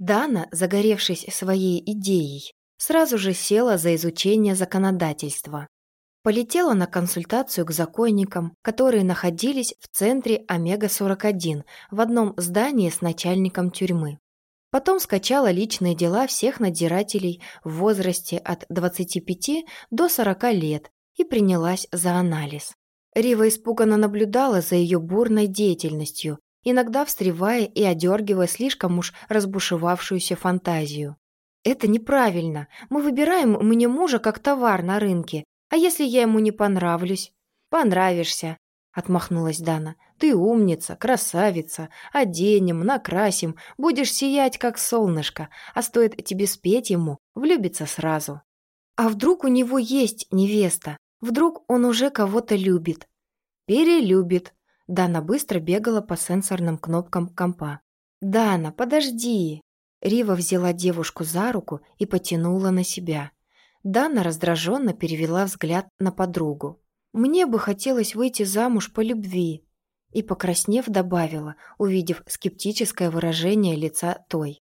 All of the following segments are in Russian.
Дана, загоревшись своей идеей, сразу же села за изучение законодательства. Полетела на консультацию к законникам, которые находились в центре Омега-41 в одном здании с начальником тюрьмы. Потом скачала личные дела всех надзирателей в возрасте от 25 до 40 лет и принялась за анализ. Рива испуганно наблюдала за ее бурной деятельностью, иногда встревая и одергивая слишком уж разбушевавшуюся фантазию. «Это неправильно. Мы выбираем мне мужа как товар на рынке, а если я ему не понравлюсь? Понравишься, отмахнулась Дана. Ты умница, красавица. Оденем, накрасим, будешь сиять, как солнышко. А стоит тебе спеть ему, влюбиться сразу. А вдруг у него есть невеста? Вдруг он уже кого-то любит? Перелюбит. Дана быстро бегала по сенсорным кнопкам компа. «Дана, подожди!» Рива взяла девушку за руку и потянула на себя. Дана раздраженно перевела взгляд на подругу. «Мне бы хотелось выйти замуж по любви», и, покраснев, добавила, увидев скептическое выражение лица той.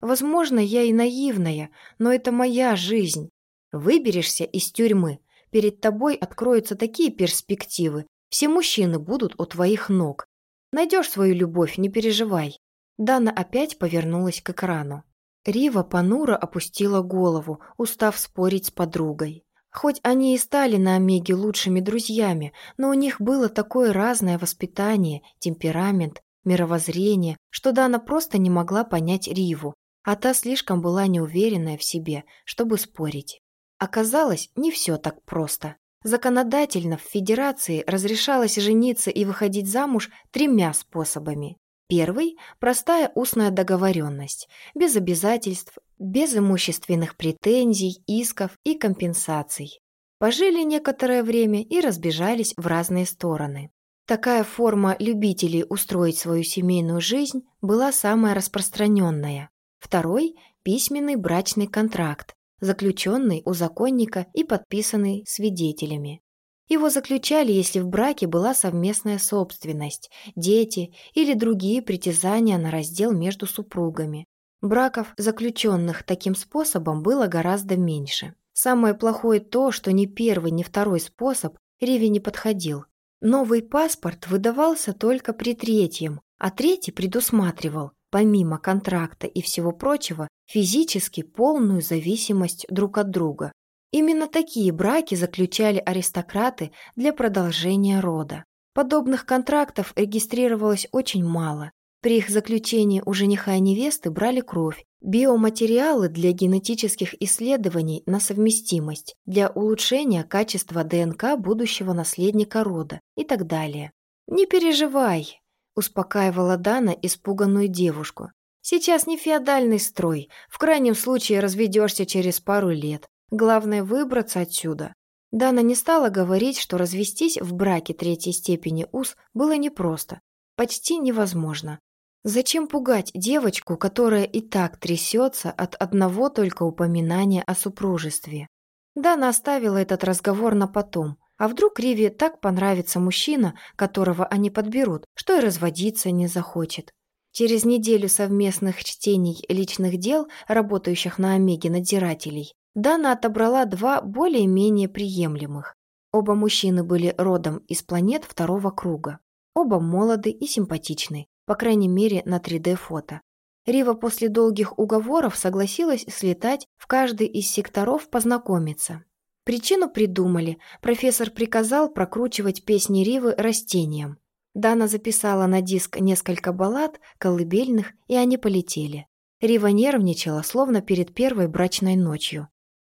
«Возможно, я и наивная, но это моя жизнь. Выберешься из тюрьмы, перед тобой откроются такие перспективы, все мужчины будут у твоих ног. Найдешь свою любовь, не переживай». Дана опять повернулась к экрану. Рива понуро опустила голову, устав спорить с подругой. Хоть они и стали на Омеге лучшими друзьями, но у них было такое разное воспитание, темперамент, мировоззрение, что Дана просто не могла понять Риву, а та слишком была неуверенная в себе, чтобы спорить. Оказалось, не все так просто. Законодательно в Федерации разрешалось жениться и выходить замуж тремя способами. Первый – простая устная договоренность, без обязательств, без имущественных претензий, исков и компенсаций. Пожили некоторое время и разбежались в разные стороны. Такая форма любителей устроить свою семейную жизнь была самая распространенная. Второй – письменный брачный контракт, заключенный у законника и подписанный свидетелями. Его заключали, если в браке была совместная собственность, дети или другие притязания на раздел между супругами. Браков, заключенных таким способом, было гораздо меньше. Самое плохое то, что ни первый, ни второй способ Риве не подходил. Новый паспорт выдавался только при третьем, а третий предусматривал, помимо контракта и всего прочего, физически полную зависимость друг от друга. Именно такие браки заключали аристократы для продолжения рода. Подобных контрактов регистрировалось очень мало. При их заключении у жениха и невесты брали кровь, биоматериалы для генетических исследований на совместимость, для улучшения качества ДНК будущего наследника рода и так далее. «Не переживай», – успокаивала Дана испуганную девушку. «Сейчас не феодальный строй, в крайнем случае разведешься через пару лет. Главное выбраться отсюда. Дана не стала говорить, что развестись в браке третьей степени УЗ было непросто, почти невозможно. Зачем пугать девочку, которая и так трясется от одного только упоминания о супружестве? Дана оставила этот разговор на потом. А вдруг Риве так понравится мужчина, которого они подберут, что и разводиться не захочет. Через неделю совместных чтений личных дел, работающих на Омеге надзирателей, Дана отобрала два более-менее приемлемых. Оба мужчины были родом из планет второго круга. Оба молоды и симпатичны, по крайней мере на 3D-фото. Рива после долгих уговоров согласилась слетать в каждый из секторов познакомиться. Причину придумали. Профессор приказал прокручивать песни Ривы растениям. Дана записала на диск несколько баллад, колыбельных, и они полетели. Рива нервничала, словно перед первой брачной ночью.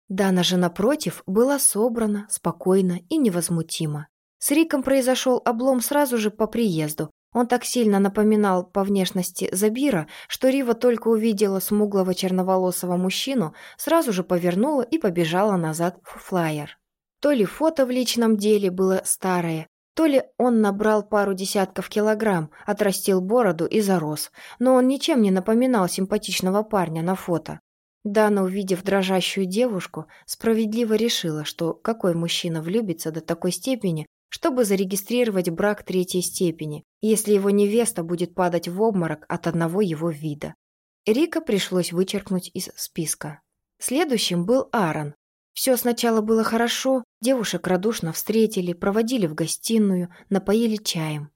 Дана же, напротив, была собрана, спокойна и невозмутима. С Риком произошел облом сразу же по приезду. Он так сильно напоминал по внешности Забира, что Рива только увидела смуглого черноволосого мужчину, сразу же повернула и побежала назад в флайер. То ли фото в личном деле было старое, то ли он набрал пару десятков килограмм, отрастил бороду и зарос, но он ничем не напоминал симпатичного парня на фото. Дана, увидев дрожащую девушку, справедливо решила, что какой мужчина влюбится до такой степени, чтобы зарегистрировать брак третьей степени, если его невеста будет падать в обморок от одного его вида. Рика пришлось вычеркнуть из списка. Следующим был Аарон. Все сначала было хорошо, девушек радушно встретили, проводили в гостиную, напоили чаем.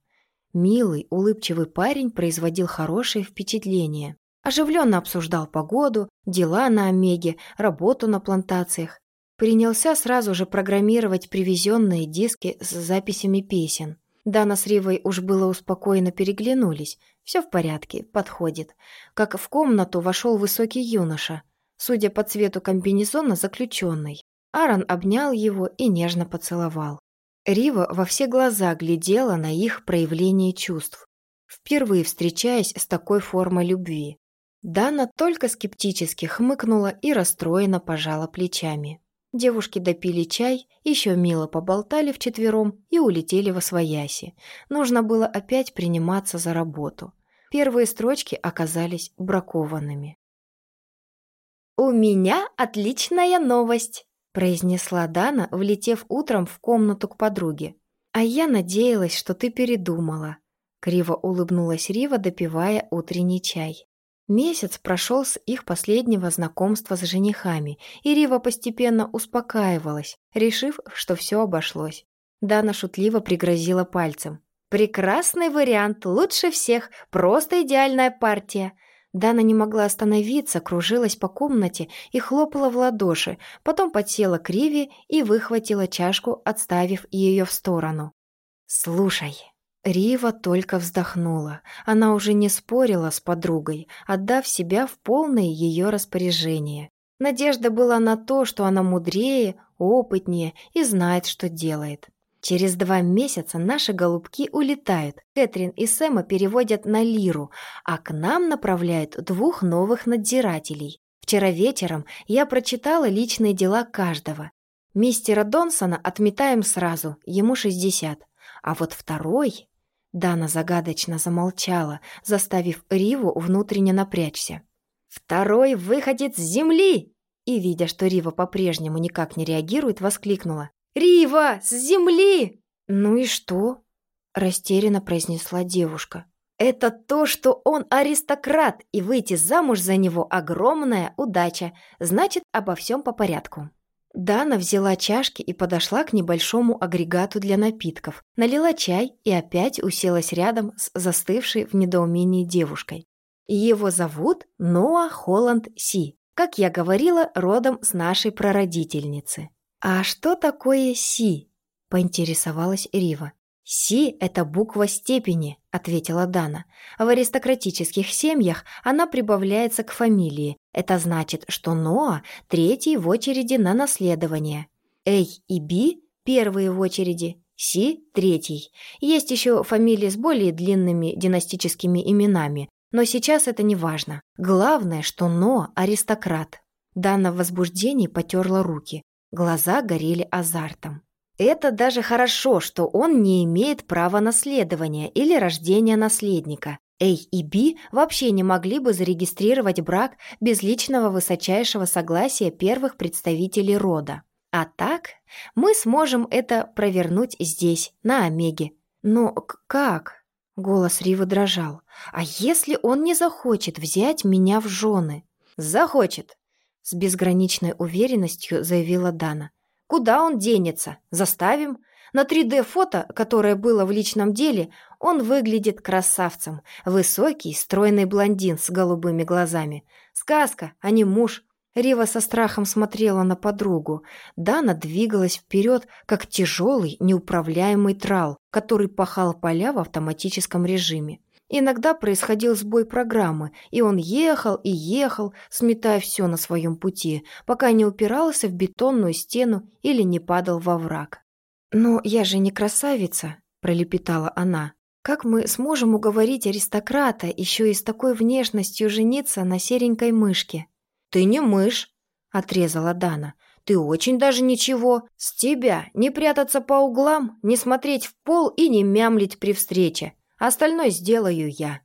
Милый, улыбчивый парень производил хорошее впечатление. Оживленно обсуждал погоду, дела на Омеге, работу на плантациях. Принялся сразу же программировать привезенные диски с записями песен. Дана с Ривой уж было успокоенно переглянулись. Все в порядке, подходит. Как в комнату вошел высокий юноша. Судя по цвету комбинезона, заключенный. Аарон обнял его и нежно поцеловал. Рива во все глаза глядела на их проявление чувств, впервые встречаясь с такой формой любви. Дана только скептически хмыкнула и расстроенно пожала плечами. Девушки допили чай, еще мило поболтали вчетвером и улетели во свояси. Нужно было опять приниматься за работу. Первые строчки оказались бракованными. «У меня отличная новость!» произнесла Дана, влетев утром в комнату к подруге. «А я надеялась, что ты передумала», — криво улыбнулась Рива, допивая утренний чай. Месяц прошел с их последнего знакомства с женихами, и Рива постепенно успокаивалась, решив, что все обошлось. Дана шутливо пригрозила пальцем. «Прекрасный вариант, лучше всех, просто идеальная партия. Дана не могла остановиться, кружилась по комнате и хлопала в ладоши, потом подсела к Риве и выхватила чашку, отставив ее в сторону. «Слушай». Рива только вздохнула. Она уже не спорила с подругой, отдав себя в полное ее распоряжение. Надежда была на то, что она мудрее, опытнее и знает, что делает. Через два месяца наши голубки улетают. Кэтрин и Сэма переводят на Лиру, а к нам направляют двух новых надзирателей. Вчера вечером я прочитала личные дела каждого. Мистера Донсона отметаем сразу, ему 60. А вот второй... Дана загадочно замолчала, заставив Риву внутренне напрячься. «Второй выходит с земли!» И, видя, что Рива по-прежнему никак не реагирует, воскликнула. «Рива! С земли!» «Ну и что?» – растерянно произнесла девушка. «Это то, что он аристократ, и выйти замуж за него – огромная удача. Значит, обо всем по порядку». Дана взяла чашки и подошла к небольшому агрегату для напитков, налила чай и опять уселась рядом с застывшей в недоумении девушкой. Его зовут Ноа Холланд Си, как я говорила, родом с нашей прародительницы. «А что такое «си»?» – поинтересовалась Рива. «Си – это буква степени», – ответила Дана. «В аристократических семьях она прибавляется к фамилии. Это значит, что Ноа – третий в очереди на наследование. Эй и Би – первые в очереди, Си – третий. Есть еще фамилии с более длинными династическими именами, но сейчас это не важно. Главное, что Ноа – аристократ». Дана в возбуждении потерла руки. Глаза горели азартом. Это даже хорошо, что он не имеет права наследования или рождения наследника. Эй и Би вообще не могли бы зарегистрировать брак без личного высочайшего согласия первых представителей рода. А так мы сможем это провернуть здесь, на Омеге. Но как? Голос Ривы дрожал. А если он не захочет взять меня в жены? Захочет, с безграничной уверенностью заявила Дана. «Куда он денется? Заставим?» На 3D-фото, которое было в личном деле, он выглядит красавцем. Высокий, стройный блондин с голубыми глазами. Сказка, а не муж. Рива со страхом смотрела на подругу. Дана двигалась вперед, как тяжелый, неуправляемый трал, который пахал поля в автоматическом режиме. Иногда происходил сбой программы, и он ехал и ехал, сметая все на своем пути, пока не упирался в бетонную стену или не падал во враг. «Но я же не красавица», – пролепетала она. «Как мы сможем уговорить аристократа еще и с такой внешностью жениться на серенькой мышке?» «Ты не мышь», – отрезала Дана. «Ты очень даже ничего. С тебя не прятаться по углам, не смотреть в пол и не мямлить при встрече. Остальное сделаю я».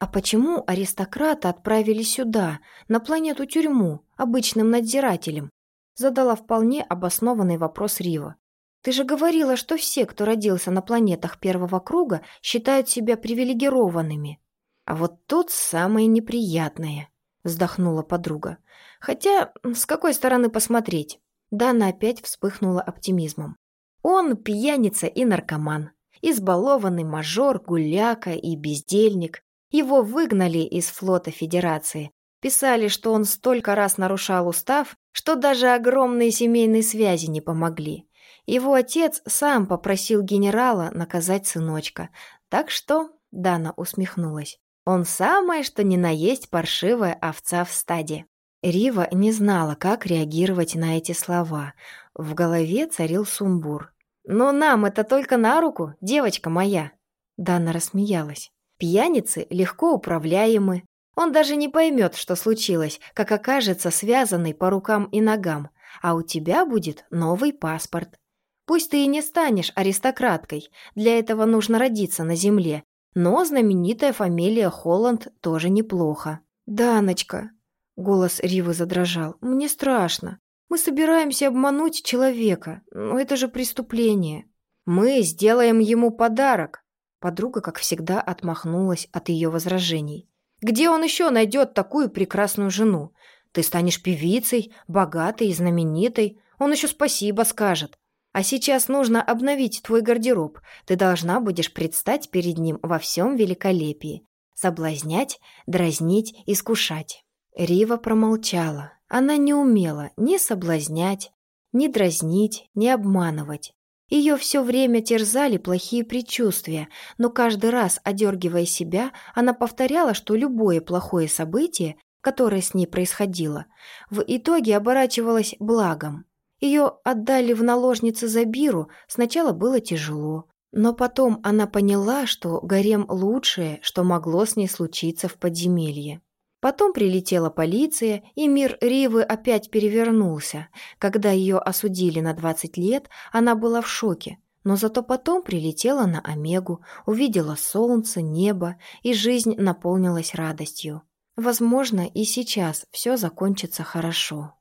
«А почему аристократа отправили сюда, на планету-тюрьму, обычным надзирателем?» Задала вполне обоснованный вопрос Рива. «Ты же говорила, что все, кто родился на планетах первого круга, считают себя привилегированными. А вот тут самое неприятное». — вздохнула подруга. «Хотя, с какой стороны посмотреть?» Дана опять вспыхнула оптимизмом. «Он пьяница и наркоман. Избалованный мажор, гуляка и бездельник. Его выгнали из флота Федерации. Писали, что он столько раз нарушал устав, что даже огромные семейные связи не помогли. Его отец сам попросил генерала наказать сыночка. Так что, Дана усмехнулась, он самое, что ни на есть паршивая овца в стаде. Рива не знала, как реагировать на эти слова. В голове царил сумбур. «Но нам это только на руку, девочка моя!» Дана рассмеялась. «Пьяницы легко управляемы. Он даже не поймет, что случилось, как окажется связанный по рукам и ногам. А у тебя будет новый паспорт. Пусть ты и не станешь аристократкой, для этого нужно родиться на земле, но знаменитая фамилия Холланд тоже неплохо. «Даночка, Голос Ривы задрожал. «Мне страшно. Мы собираемся обмануть человека. Но это же преступление. Мы сделаем ему подарок». Подруга, как всегда, отмахнулась от ее возражений. «Где он еще найдет такую прекрасную жену? Ты станешь певицей, богатой и знаменитой. Он еще спасибо скажет. А сейчас нужно обновить твой гардероб. Ты должна будешь предстать перед ним во всем великолепии. Соблазнять, дразнить, искушать. Рива промолчала. Она не умела ни соблазнять, ни дразнить, ни обманывать. Ее все время терзали плохие предчувствия, но каждый раз, одергивая себя, она повторяла, что любое плохое событие, которое с ней происходило, в итоге оборачивалось благом. Ее отдали в наложницы Забиру, сначала было тяжело, но потом она поняла, что гарем лучшее, что могло с ней случиться в подземелье. Потом прилетела полиция, и мир Ривы опять перевернулся. Когда ее осудили на 20 лет, она была в шоке. Но зато потом прилетела на Омегу, увидела солнце, небо, и жизнь наполнилась радостью. Возможно, и сейчас все закончится хорошо.